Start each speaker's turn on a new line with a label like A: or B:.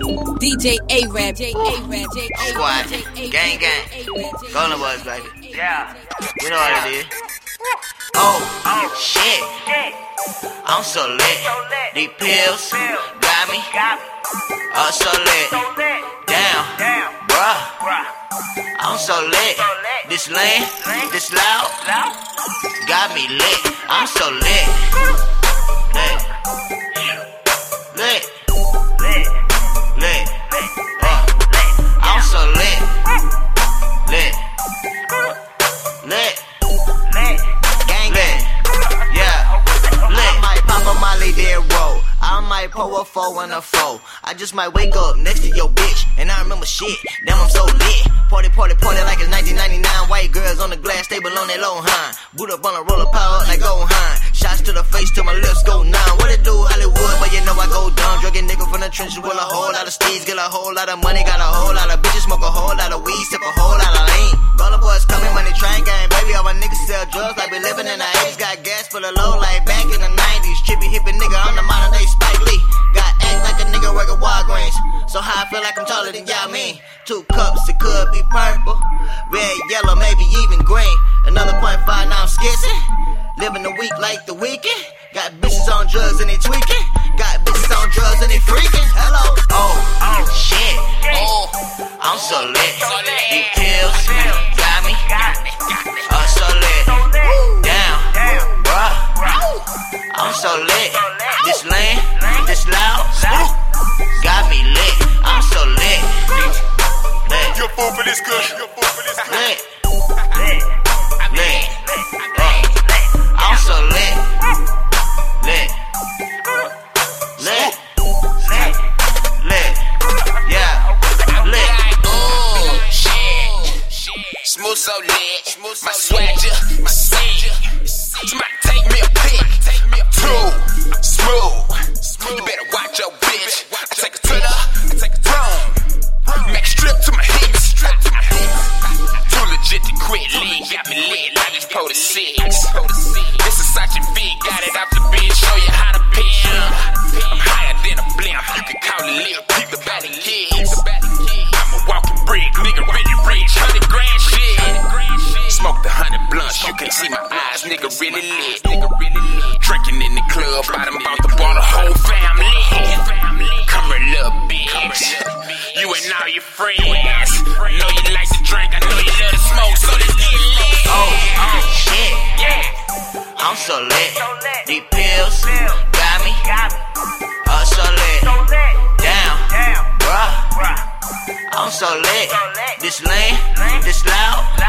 A: DJ Arab, J Arab, J
B: Squad, gang, gang. Golden Boys, baby.
C: Yeah.
B: You know what it is. Oh, shit. I'm so lit. These pills got me. Oh, so lit. Damn, bruh. I'm so lit. This lane, this loud, got me lit. I'm so lit. Lit. Pull a four and a four. I just might wake up next to your bitch and I remember shit. Damn, I'm so lit. Party, party, party like it's 1999. White girls on the glass table on that low high. Boot up on a roller power like go high. Shots to the face till my lips go numb. What it do, Hollywood? But you know I go dumb. Drugging nigga from the trenches with a whole lot of steeds. Get a whole lot of money, got a whole lot of bitches. Smoke a whole lot of weed, sip a whole lot of lean. Baller boys coming, money train game. Baby, all my niggas sell drugs like we living in the 80s. Got gas for the low like High, I feel like I'm taller than y'all mean. Two cups, it could be purple. Red, yellow, maybe even green. Another point five, now I'm skizzing. Living the week like the weekend. Got bitches on drugs and they tweaking. Got bitches on drugs and they freaking. Lit.
D: You're for this kush. You're fool for this kush.
B: Lit. Lit. Uh, I'm so lit. Lit. Lit. Lit. Yeah. Lit.
E: Oh, shit. Smooth so lit. My Lean got me lit. I just pulled a six. This is such a big, Got it off the bench. Show you how to pimp. I'm higher than a blimp. You can call it lil peep the batty kids. I'm a walking brick. Nigga really rich. Hundred grand shit. Smoke the hundred blunts. You can see my eyes. Nigga really lit. Drinking in the club. Bottom about to ball the whole family. Come here, little bitch. You and all your friends. Know you like to drink. I know you love to smoke. So let's get
B: so lit. These pills got me. Oh, so lit. Damn, bruh. I'm so lit. This lane, this loud,